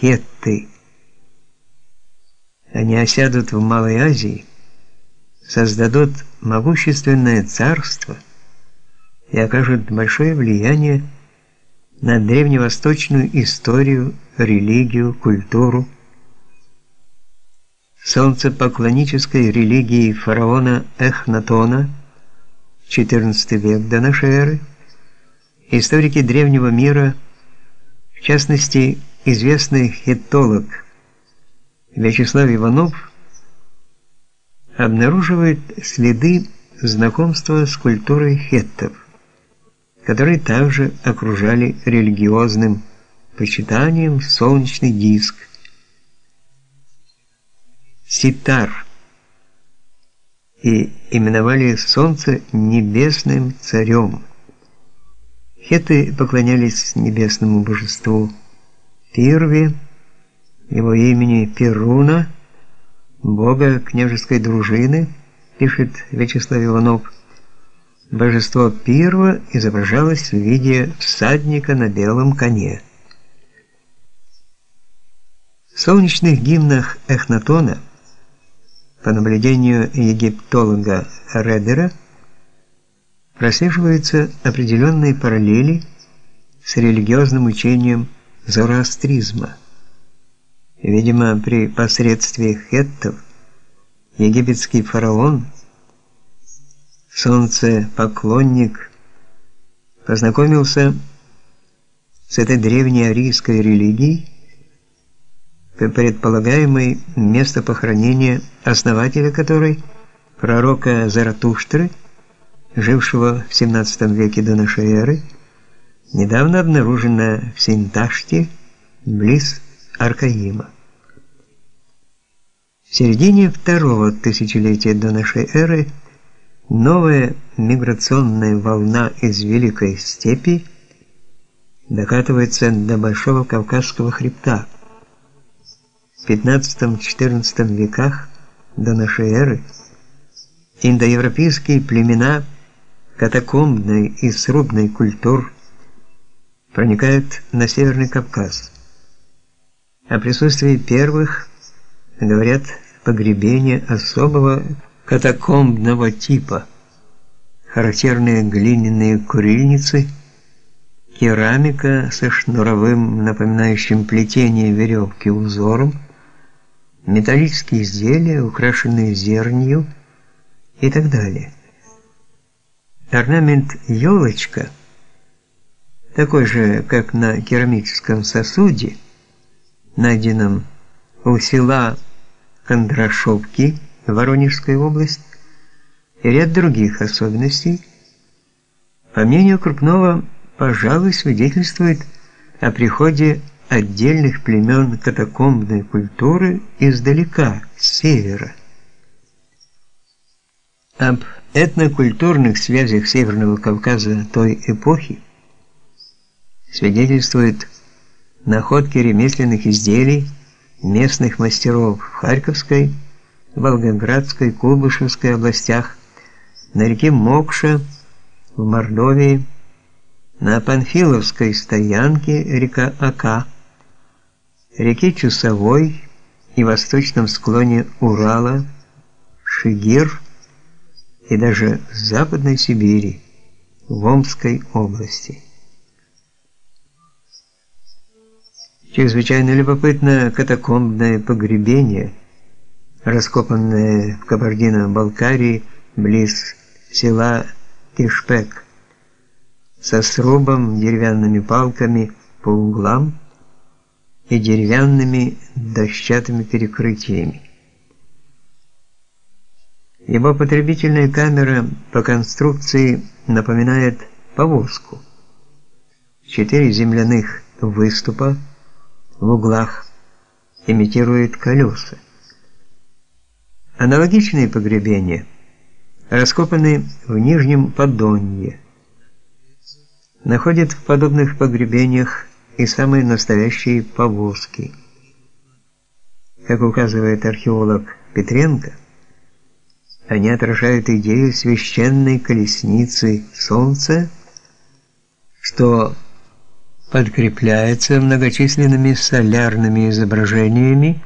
хетты. Они осядут в Малой Азии, создадут могущественное царство и окажут большое влияние на древневосточную историю, религию, культуру. Солнцепоклоннической религии фараона Эхнатона, XIV век до нашей эры, историки древнего мира, в частности, известный хеттолог Вячеслав Иванов, обнаруживает следы знакомства с культурой хеттов которые также окружали религиозным почитанием солнечный диск. Ситар и именовали солнце небесным царем. Хеты поклонялись небесному божеству Пирве, его имени Перуна, бога княжеской дружины, пишет Вячеслав Иванов. Божество Пирва изображалось в виде всадника на белом коне. В солнечных гимнах Эхнатона, по наблюдению египтолога Редера, прослеживаются определенные параллели с религиозным учением зороастризма. Видимо, при посредстве хеттов египетский фараон – солнце-поклонник, познакомился с этой древней арийской религией, предполагаемой место похоронения основателя которой, пророка Заратуштры, жившего в 17 веке до нашей эры, недавно обнаружено в Синташте, близ Аркаима. В середине второго тысячелетия до нашей эры Новая миграционная волна из Великой степи докатывается до Большого Кавказского хребта. В 15-14 веках до нашей эры индоевропейские племена катакомбной и срубной культур проникают на Северный Кавказ. О присутствии первых говорят погребения особого катакомбного типа, характерные глиняные курильницы, керамика со шнуровым, напоминающим плетение веревки узором, металлические изделия, украшенные зернью и так далее. Орнамент елочка, такой же, как на керамическом сосуде, найденном у села Кондрашовки, Воронежская область и ряд других особенностей, по мнению Крупного, пожалуй, свидетельствует о приходе отдельных племен катакомбной культуры издалека, с севера. Об этнокультурных связях Северного Кавказа той эпохи свидетельствуют находки ремесленных изделий местных мастеров в Харьковской Волгоградской, Куйбышевской областях, на реке Мокша в Мордовии, на Панфиловской стоянке река Ака, реке Чусовой и восточном склоне Урала, Шигир и даже в Западной Сибири, в Омской области. Чрезвычайно любопытно катакомбное погребение – раскопанные в Кабардино-Балкарии близ села Кишпек, со срубом, деревянными палками по углам и деревянными дощатыми перекрытиями. Его потребительная камера по конструкции напоминает повозку. Четыре земляных выступа в углах имитируют колеса. Аналогичные погребения раскопаны в Нижнем Подонье. Находят в подобных погребениях и самые настоящие повозки. Как указывает археолог Петренко, они отражают идею священной колесницы Солнца, что подкрепляется многочисленными солярными изображениями